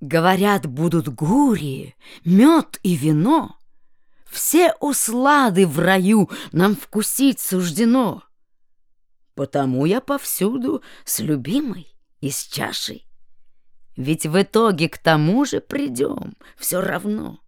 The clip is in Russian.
Говорят, будут гури, мед и вино. Все услады в раю нам вкусить суждено. Потому я повсюду с любимой и с чашей. Ведь в итоге к тому же придем все равно.